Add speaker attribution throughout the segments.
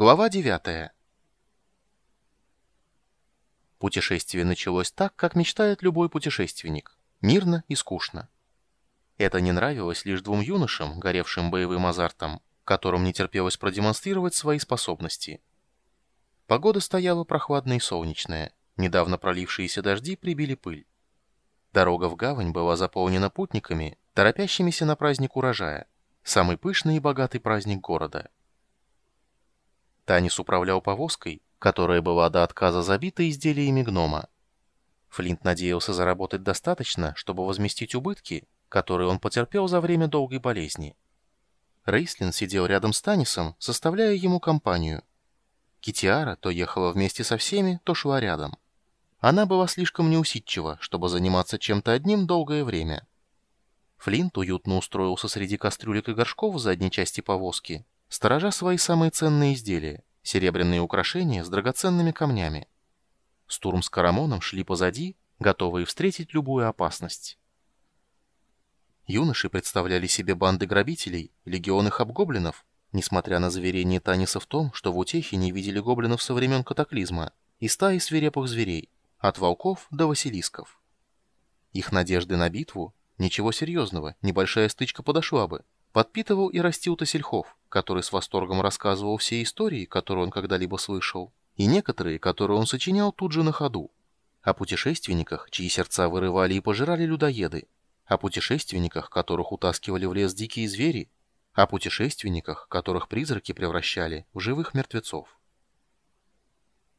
Speaker 1: Глава 9 Путешествие началось так, как мечтает любой путешественник. Мирно и скучно. Это не нравилось лишь двум юношам, горевшим боевым азартом, которым не терпелось продемонстрировать свои способности. Погода стояла прохладная и солнечная. Недавно пролившиеся дожди прибили пыль. Дорога в гавань была заполнена путниками, торопящимися на праздник урожая, самый пышный и богатый праздник города. Танис управлял повозкой, которая была до отказа забита изделиями гнома. Флинт надеялся заработать достаточно, чтобы возместить убытки, которые он потерпел за время долгой болезни. Рейслин сидел рядом с Танисом, составляя ему компанию. Китиара то ехала вместе со всеми, то шла рядом. Она была слишком неусидчива, чтобы заниматься чем-то одним долгое время. Флинт уютно устроился среди кастрюлек и горшков в задней части повозки, сторожа свои самые ценные изделия, серебряные украшения с драгоценными камнями. Стурм с Карамоном шли позади, готовые встретить любую опасность. Юноши представляли себе банды грабителей, легион их обгоблинов, несмотря на заверение Таниса в том, что в Утехе не видели гоблинов со времен катаклизма, и стаи свирепых зверей, от волков до василисков. Их надежды на битву, ничего серьезного, небольшая стычка подошла бы, подпитывал и растил Тасельхов, который с восторгом рассказывал все истории, которые он когда-либо слышал, и некоторые, которые он сочинял тут же на ходу. О путешественниках, чьи сердца вырывали и пожирали людоеды, о путешественниках, которых утаскивали в лес дикие звери, о путешественниках, которых призраки превращали в живых мертвецов.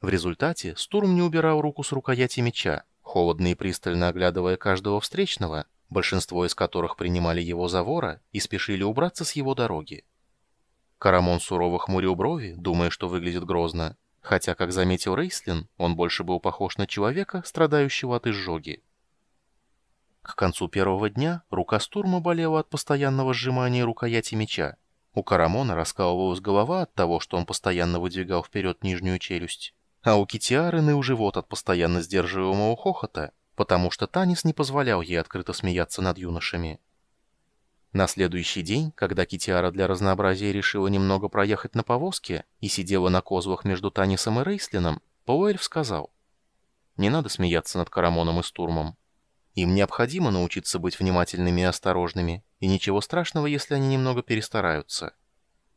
Speaker 1: В результате Стурм не убирал руку с рукояти меча, холодно и пристально оглядывая каждого встречного, большинство из которых принимали его за вора и спешили убраться с его дороги. Карамон сурово хмурил брови, думая, что выглядит грозно, хотя, как заметил Рейслин, он больше был похож на человека, страдающего от изжоги. К концу первого дня рука Стурма болела от постоянного сжимания рукояти меча. У Карамона раскалывалась голова от того, что он постоянно выдвигал вперед нижнюю челюсть, а у Китиары ныл живот от постоянно сдерживаемого хохота, потому что Танис не позволял ей открыто смеяться над юношами. На следующий день, когда Китиара для разнообразия решила немного проехать на повозке и сидела на козлах между Танисом и Рейслином, Пауэльф сказал, «Не надо смеяться над Карамоном и Стурмом. Им необходимо научиться быть внимательными и осторожными, и ничего страшного, если они немного перестараются.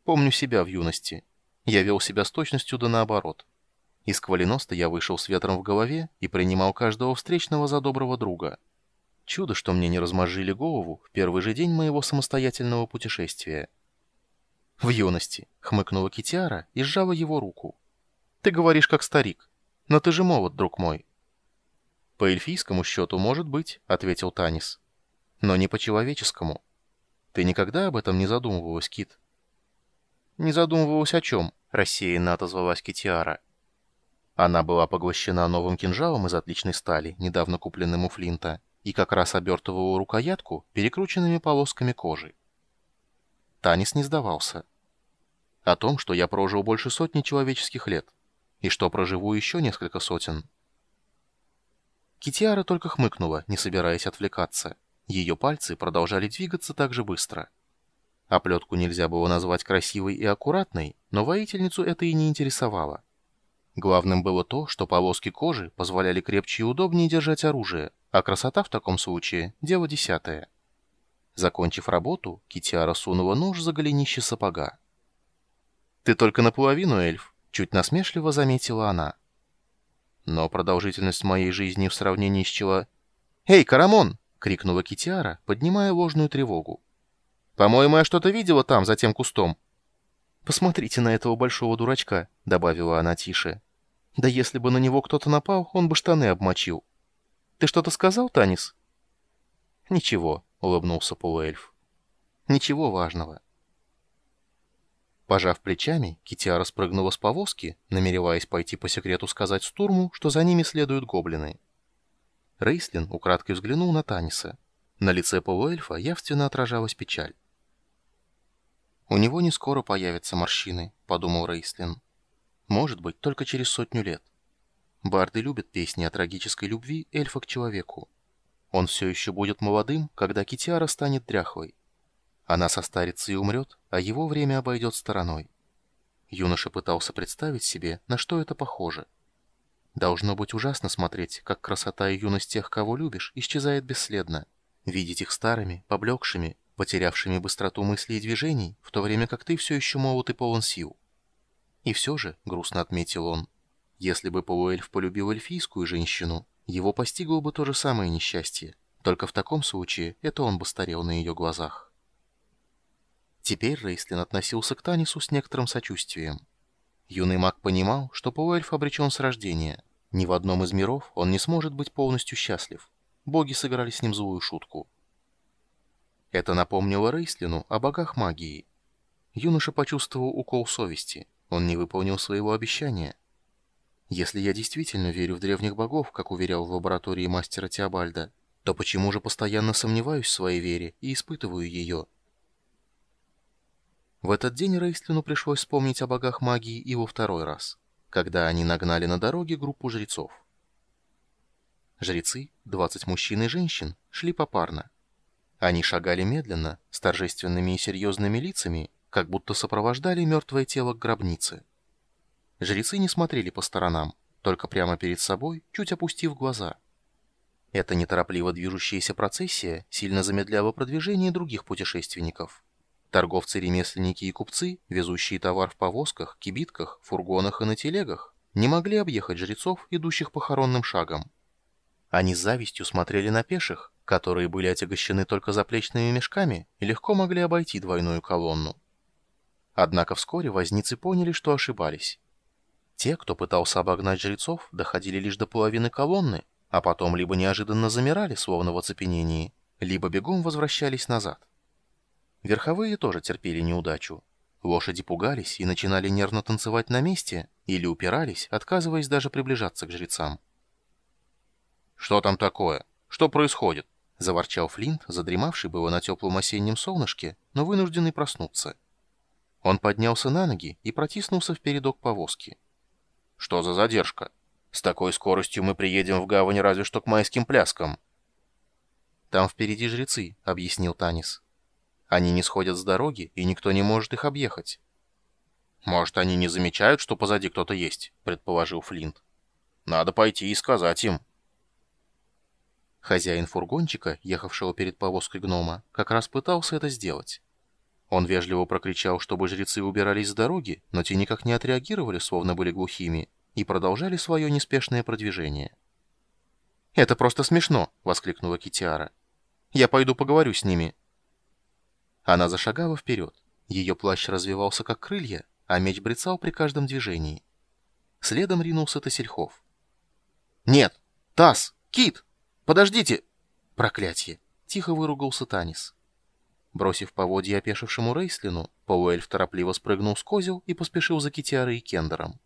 Speaker 1: Помню себя в юности. Я вел себя с точностью да наоборот. Из квалиноста я вышел с ветром в голове и принимал каждого встречного за доброго друга. Чудо, что мне не размозжили голову в первый же день моего самостоятельного путешествия. «В юности», — хмыкнула Китиара и сжала его руку. «Ты говоришь, как старик. Но ты же молод, друг мой». «По эльфийскому счету, может быть», — ответил Танис. «Но не по-человеческому. Ты никогда об этом не задумывалась, Кит?» «Не задумывалась о чем?» — рассеянно отозвалась Китиара. Она была поглощена новым кинжалом из отличной стали, недавно купленным у Флинта, и как раз обертывала рукоятку перекрученными полосками кожи. Танис не сдавался. О том, что я прожил больше сотни человеческих лет, и что проживу еще несколько сотен. Китиара только хмыкнула, не собираясь отвлекаться. Ее пальцы продолжали двигаться так же быстро. Оплетку нельзя было назвать красивой и аккуратной, но воительницу это и не интересовало. Главным было то, что полоски кожи позволяли крепче и удобнее держать оружие, а красота в таком случае – дело десятое. Закончив работу, Китиара сунула нож за голенище сапога. «Ты только наполовину эльф», – чуть насмешливо заметила она. Но продолжительность моей жизни в сравнении с чего... «Эй, Карамон!» — крикнула Китиара, поднимая ложную тревогу. «По-моему, я что-то видела там, за тем кустом. «Посмотрите на этого большого дурачка», — добавила она тише. «Да если бы на него кто-то напал, он бы штаны обмочил». «Ты что-то сказал, Танис?» «Ничего», — улыбнулся полуэльф. «Ничего важного». Пожав плечами, Китиара спрыгнула с повозки, намереваясь пойти по секрету сказать Стурму, что за ними следуют гоблины. Рейслин украдкой взглянул на Таниса. На лице полуэльфа явственно отражалась печаль. «У него не скоро появятся морщины», — подумал Рейслин. «Может быть, только через сотню лет. Барды любят песни о трагической любви эльфа к человеку. Он все еще будет молодым, когда Китиара станет дряхлой. Она состарится и умрет, а его время обойдет стороной. Юноша пытался представить себе, на что это похоже. Должно быть ужасно смотреть, как красота и юность тех, кого любишь, исчезает бесследно. Видеть их старыми, поблекшими, потерявшими быстроту мыслей и движений, в то время как ты все еще молод и полон сил. И все же, грустно отметил он, если бы полуэльф полюбил эльфийскую женщину, его постигло бы то же самое несчастье, только в таком случае это он бы старел на ее глазах. Теперь Рейслин относился к Танису с некоторым сочувствием. Юный маг понимал, что полуэльф обречен с рождения. Ни в одном из миров он не сможет быть полностью счастлив. Боги сыграли с ним злую шутку. Это напомнило Рейслину о богах магии. Юноша почувствовал укол совести. Он не выполнил своего обещания. Если я действительно верю в древних богов, как уверял в лаборатории мастера Теобальда, то почему же постоянно сомневаюсь в своей вере и испытываю ее? В этот день Рейслину пришлось вспомнить о богах магии и во второй раз, когда они нагнали на дороге группу жрецов. Жрецы, 20 мужчин и женщин, шли попарно. Они шагали медленно, с торжественными и серьезными лицами, как будто сопровождали мертвое тело к гробнице. Жрецы не смотрели по сторонам, только прямо перед собой, чуть опустив глаза. Эта неторопливо движущаяся процессия сильно замедляла продвижение других путешественников. Торговцы-ремесленники и купцы, везущие товар в повозках, кибитках, фургонах и на телегах, не могли объехать жрецов, идущих похоронным шагом. Они с завистью смотрели на пеших, которые были отягощены только заплечными мешками и легко могли обойти двойную колонну. Однако вскоре возницы поняли, что ошибались. Те, кто пытался обогнать жрецов, доходили лишь до половины колонны, а потом либо неожиданно замирали, словно в оцепенении, либо бегом возвращались назад. Верховые тоже терпели неудачу. Лошади пугались и начинали нервно танцевать на месте или упирались, отказываясь даже приближаться к жрецам. «Что там такое? Что происходит?» — заворчал Флинт, задремавший было на теплом осеннем солнышке, но вынужденный проснуться. Он поднялся на ноги и протиснулся в передок повозки. «Что за задержка? С такой скоростью мы приедем в гавань разве что к майским пляскам».
Speaker 2: «Там впереди жрецы», — объяснил Танис. Они не сходят с дороги, и никто не может их объехать.
Speaker 1: «Может, они не замечают, что позади кто-то есть», — предположил Флинт. «Надо пойти и сказать им».
Speaker 2: Хозяин фургончика, ехавшего перед повозкой гнома, как раз пытался это сделать. Он вежливо прокричал, чтобы жрецы убирались с дороги, но те никак не отреагировали, словно были глухими, и продолжали свое неспешное продвижение.
Speaker 3: «Это просто смешно!» — воскликнула Китиара. «Я пойду поговорю с ними».
Speaker 2: Она зашагала вперед. Ее плащ развивался как крылья, а меч брецал при каждом движении. Следом ринулся Тасельхов.
Speaker 3: «Нет! Тас! Кит! Подождите!»
Speaker 2: «Проклятье!» — тихо выругался Танис. Бросив поводья опешившему Рейслину, полуэльф торопливо спрыгнул с козел и поспешил за Китиарой и Кендером.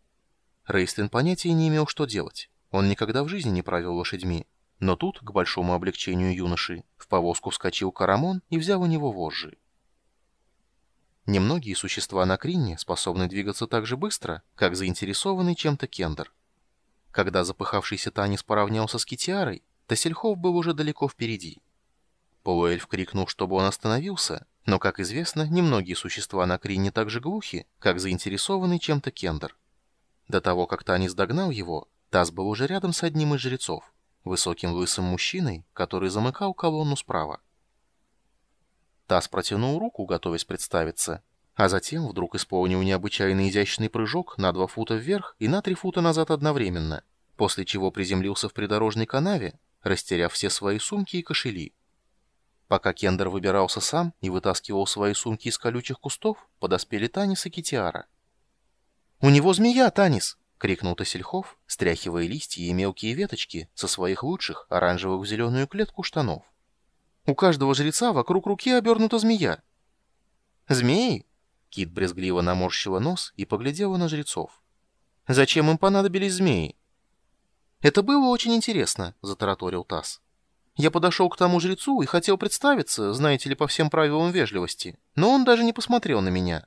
Speaker 2: Рейслин понятия не имел, что делать. Он никогда в жизни не правил лошадьми. Но тут, к большому облегчению юноши, в повозку вскочил Карамон и взял у него вожжи. Немногие существа на Кринне способны двигаться так же быстро, как заинтересованный чем-то Кендер. Когда запыхавшийся Танис поравнялся с Китиарой, Тассельхов был уже далеко впереди. Полуэльф крикнул, чтобы он остановился, но, как известно, немногие существа на Кринне так же глухи, как заинтересованный чем-то Кендер. До того, как Танис догнал его, Таз был уже рядом с одним из жрецов, высоким лысым мужчиной, который замыкал колонну справа. Тасс протянул руку, готовясь представиться, а затем вдруг исполнил необычайно изящный прыжок на два фута вверх и на три фута назад одновременно, после чего приземлился в придорожной канаве, растеряв все свои сумки и кошели. Пока Кендер выбирался сам и вытаскивал свои сумки из колючих кустов, подоспели Танис и Китиара.
Speaker 3: «У него змея, Танис!»
Speaker 2: — крикнул Тасельхов, стряхивая листья и мелкие веточки со своих лучших оранжевых в зеленую клетку штанов.
Speaker 3: У каждого жреца вокруг руки обернута змея.
Speaker 2: Змеи? Кит брезгливо наморщила нос и поглядела на жрецов.
Speaker 3: Зачем им понадобились змеи?
Speaker 2: Это было очень интересно, затараторил Тасс.
Speaker 3: Я подошел к тому жрецу и хотел представиться, знаете ли, по всем правилам вежливости, но он даже не посмотрел на меня.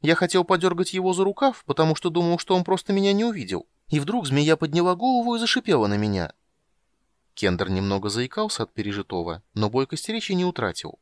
Speaker 3: Я хотел подергать его за рукав, потому что думал, что он просто меня не увидел. И вдруг змея подняла голову и зашипела на меня.
Speaker 2: Кендер немного заикался от пережитого, но бойкость речи не утратил.